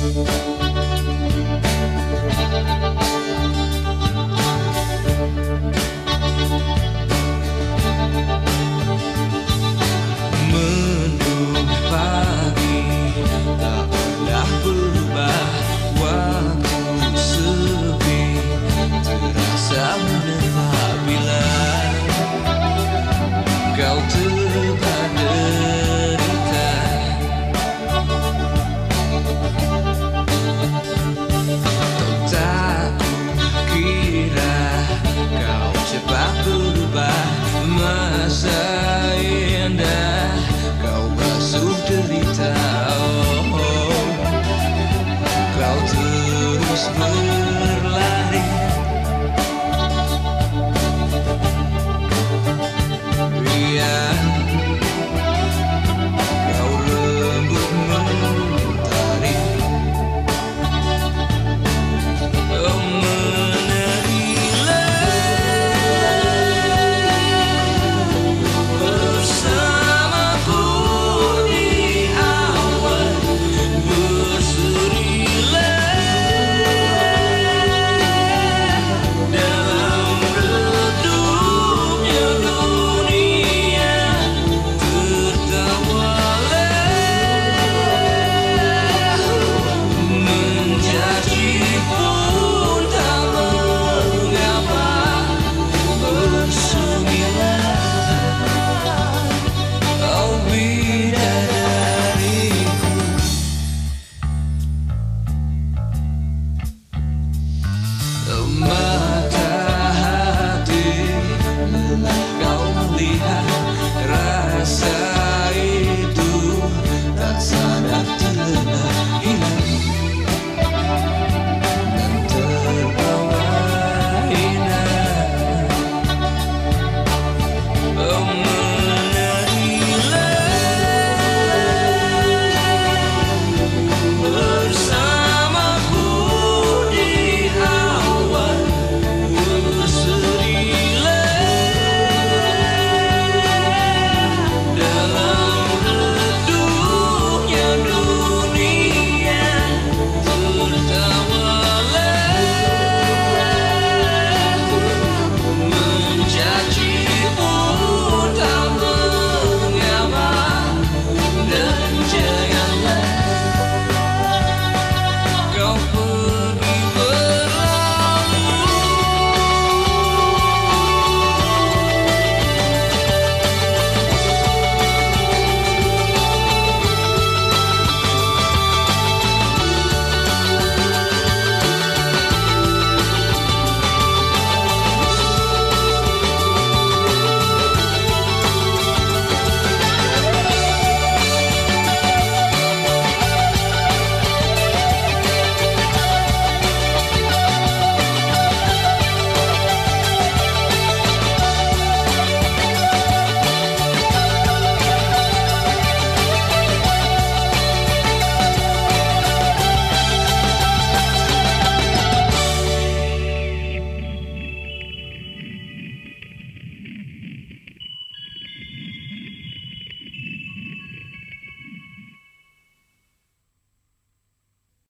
Mendung